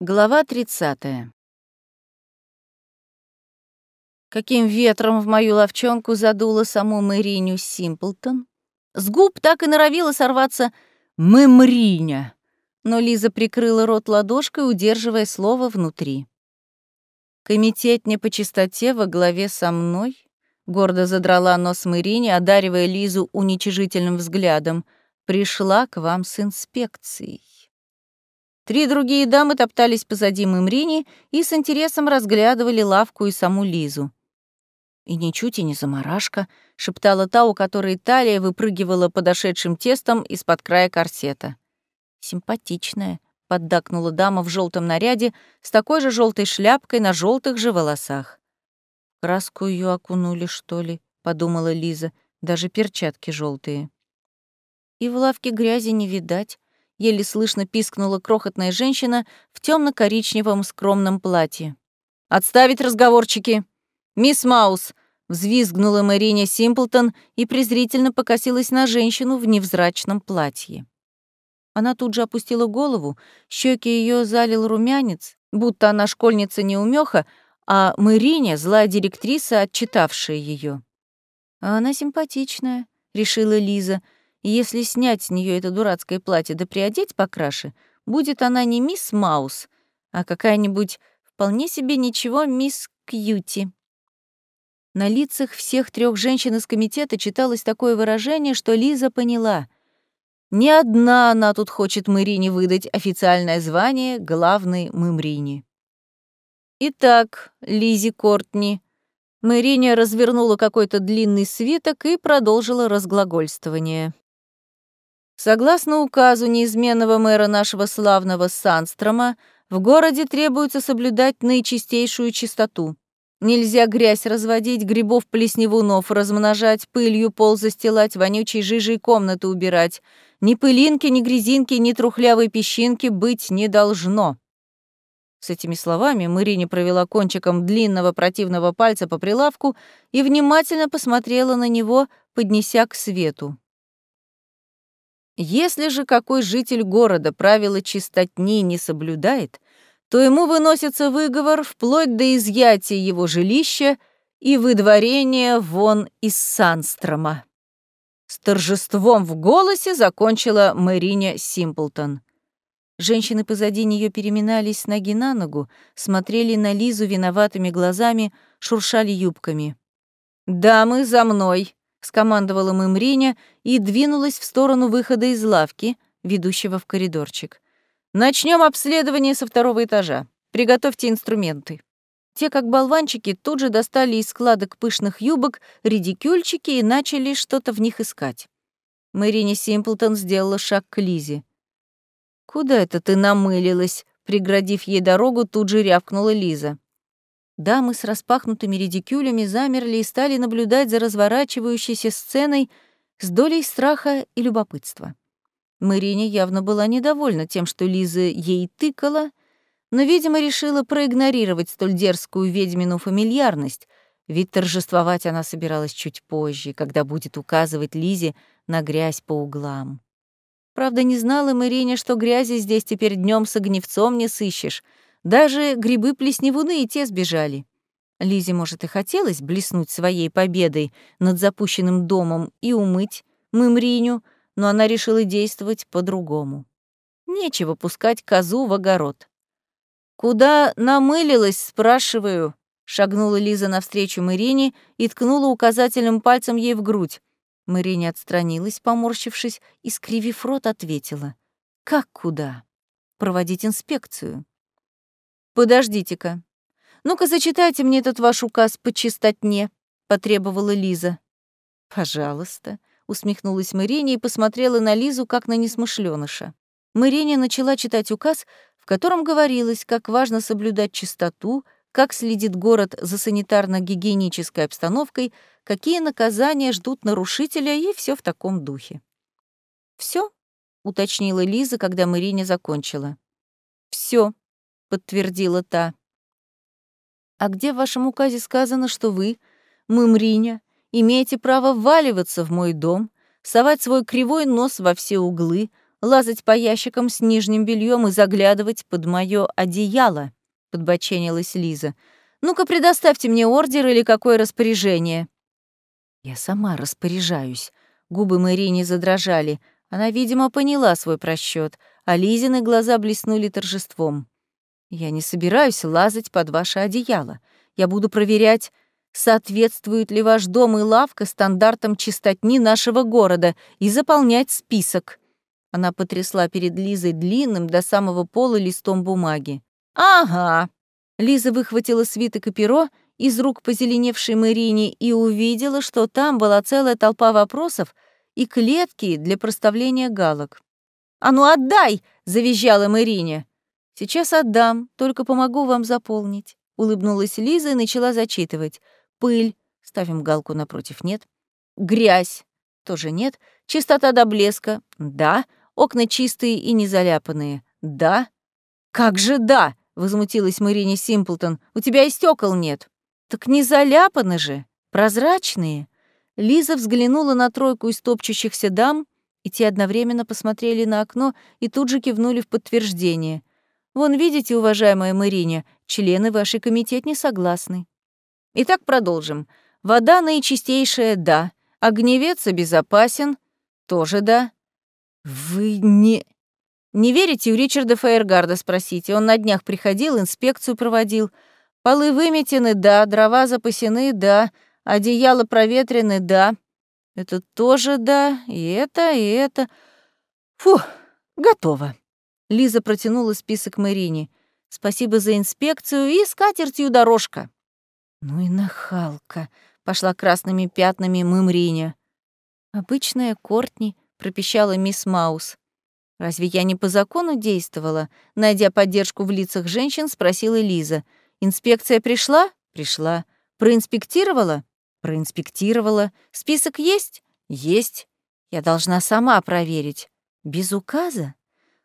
Глава 30. Каким ветром в мою ловчонку задуло саму Мэриню Симплтон? С губ так и норовила сорваться «Мэмриня», но Лиза прикрыла рот ладошкой, удерживая слово внутри. Комитетня по чистоте во главе со мной гордо задрала нос Мэрине, одаривая Лизу уничижительным взглядом, пришла к вам с инспекцией. Три другие дамы топтались позади Мымрини и с интересом разглядывали лавку и саму Лизу. «И ничуть и не заморашка», — шептала та, у которой талия выпрыгивала подошедшим тестом из-под края корсета. «Симпатичная», — поддакнула дама в желтом наряде с такой же желтой шляпкой на желтых же волосах. «Краску ее окунули, что ли?» — подумала Лиза. «Даже перчатки желтые. «И в лавке грязи не видать», еле слышно пискнула крохотная женщина в темно коричневом скромном платье. «Отставить разговорчики! Мисс Маус!» взвизгнула Мариня Симплтон и презрительно покосилась на женщину в невзрачном платье. Она тут же опустила голову, щеки ее залил румянец, будто она школьница неумеха, а Мариня — злая директриса, отчитавшая ее. «А она симпатичная», — решила Лиза, — и если снять с нее это дурацкое платье да приодеть покраше, будет она не мисс Маус, а какая-нибудь вполне себе ничего мисс Кьюти. На лицах всех трех женщин из комитета читалось такое выражение, что Лиза поняла. Не одна она тут хочет Мэрине выдать официальное звание главной Мымрине. Итак, Лизи Кортни, Мэриня развернула какой-то длинный свиток и продолжила разглагольствование. Согласно указу неизменного мэра нашего славного Санстрома, в городе требуется соблюдать наичистейшую чистоту. Нельзя грязь разводить, грибов плесневунов размножать, пылью пол застилать, вонючей жижей комнаты убирать. Ни пылинки, ни грязинки, ни трухлявой песчинки быть не должно. С этими словами Марине провела кончиком длинного противного пальца по прилавку и внимательно посмотрела на него, поднеся к свету. Если же какой житель города правила чистотни не соблюдает, то ему выносится выговор вплоть до изъятия его жилища и выдворения вон из Санстрома. С торжеством в голосе закончила Мэриня Симплтон. Женщины позади нее переминались с ноги на ногу, смотрели на Лизу виноватыми глазами, шуршали юбками. «Дамы, за мной!» — скомандовала Мымриня и двинулась в сторону выхода из лавки, ведущего в коридорчик. Начнем обследование со второго этажа. Приготовьте инструменты». Те, как болванчики, тут же достали из складок пышных юбок редикюльчики и начали что-то в них искать. Мэрине Симплтон сделала шаг к Лизе. «Куда это ты намылилась?» Преградив ей дорогу, тут же рявкнула Лиза. Дамы с распахнутыми редикюлями замерли и стали наблюдать за разворачивающейся сценой с долей страха и любопытства. Марине явно была недовольна тем, что Лиза ей тыкала, но, видимо, решила проигнорировать столь дерзкую ведьмину фамильярность, ведь торжествовать она собиралась чуть позже, когда будет указывать Лизе на грязь по углам. Правда, не знала Марине, что грязи здесь теперь днем с огневцом не сыщешь — даже грибы-плесневуны и те сбежали. Лизе, может, и хотелось блеснуть своей победой над запущенным домом и умыть мымриню, но она решила действовать по-другому. Нечего пускать козу в огород. «Куда намылилась?» — спрашиваю. Шагнула Лиза навстречу Марине и ткнула указательным пальцем ей в грудь. Марине отстранилась, поморщившись, и, скривив рот, ответила. «Как куда? Проводить инспекцию. «Подождите-ка. Ну-ка, зачитайте мне этот ваш указ по чистотне», — потребовала Лиза. «Пожалуйста», — усмехнулась Марине и посмотрела на Лизу, как на несмышленыша. Марине начала читать указ, в котором говорилось, как важно соблюдать чистоту, как следит город за санитарно-гигиенической обстановкой, какие наказания ждут нарушителя и все в таком духе. Все? уточнила Лиза, когда Марине закончила. Все, подтвердила та. А где в вашем указе сказано, что вы, Мымриня, имеете право вваливаться в мой дом, совать свой кривой нос во все углы, лазать по ящикам с нижним бельем и заглядывать под мое одеяло», — подбоченилась Лиза. «Ну-ка, предоставьте мне ордер или какое распоряжение». «Я сама распоряжаюсь». Губы Мэри задрожали. Она, видимо, поняла свой просчет, а Лизины глаза блеснули торжеством. «Я не собираюсь лазать под ваше одеяло. Я буду проверять, соответствует ли ваш дом и лавка стандартам чистотни нашего города и заполнять список». Она потрясла перед Лизой длинным до самого пола листом бумаги. «Ага». Лиза выхватила свиток и перо из рук позеленевшей Марине и увидела, что там была целая толпа вопросов и клетки для проставления галок. «А ну отдай!» — завизжала Марине. «Сейчас отдам, только помогу вам заполнить», — улыбнулась Лиза и начала зачитывать. «Пыль» — ставим галку напротив «нет». «Грязь» — тоже «нет». «Чистота до блеска» — «да». «Окна чистые и не заляпанные» — «да». «Как же да?» — возмутилась Марине Симплтон. «У тебя и стекол нет». «Так не заляпаны же, прозрачные». Лиза взглянула на тройку из топчущихся дам, и те одновременно посмотрели на окно и тут же кивнули в подтверждение. «Вон, видите, уважаемая Мариня, члены вашей комитет не согласны». Итак, продолжим. Вода наичистейшая — да. Огневец обезопасен — тоже да. Вы не... Не верите, у Ричарда Фейергарда спросите. Он на днях приходил, инспекцию проводил. Полы выметены, да, дрова запасены, да, одеяло проветрены, да. Это тоже да, и это, и это. Фу, готово. Лиза протянула список Мэрине. Спасибо за инспекцию и скатертью дорожка. Ну и нахалка, пошла красными пятнами Мымриня. Обычная Кортни, пропищала мисс Маус. Разве я не по закону действовала? Найдя поддержку в лицах женщин, спросила Лиза. Инспекция пришла? Пришла. Проинспектировала? Проинспектировала. Список есть? Есть. Я должна сама проверить. Без указа?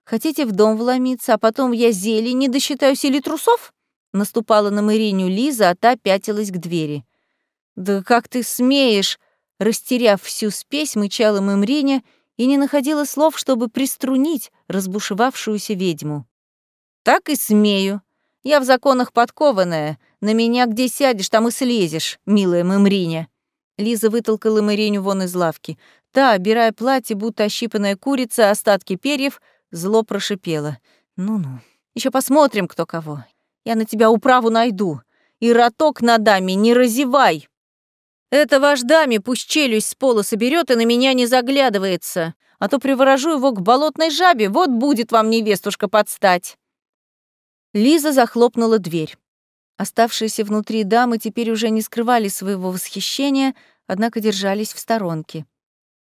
Хотите в дом вломиться, а потом я зелень не досчитаюсь или трусов? Наступала на Мариню Лиза, а та пятилась к двери. «Да как ты смеешь!» Растеряв всю спесь, мычала Мымриня и не находила слов, чтобы приструнить разбушевавшуюся ведьму. «Так и смею. Я в законах подкованная. На меня где сядешь, там и слезешь, милая Мымриня». Лиза вытолкала Мыриню вон из лавки. Та, обирая платье, будто ощипанная курица, остатки перьев, зло прошипела. «Ну-ну, еще посмотрим, кто кого. Я на тебя управу найду. И роток на даме не разевай!» «Это ваш даме пусть челюсть с пола соберет и на меня не заглядывается, а то приворожу его к болотной жабе, вот будет вам невестушка подстать!» Лиза захлопнула дверь. Оставшиеся внутри дамы теперь уже не скрывали своего восхищения, однако держались в сторонке.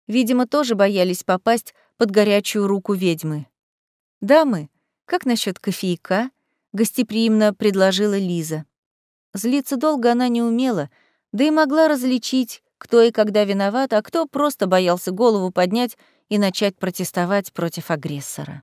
Видимо, тоже боялись попасть под горячую руку ведьмы. «Дамы, как насчет кофейка?» — гостеприимно предложила Лиза. Злиться долго она не умела, да и могла различить, кто и когда виноват, а кто просто боялся голову поднять и начать протестовать против агрессора.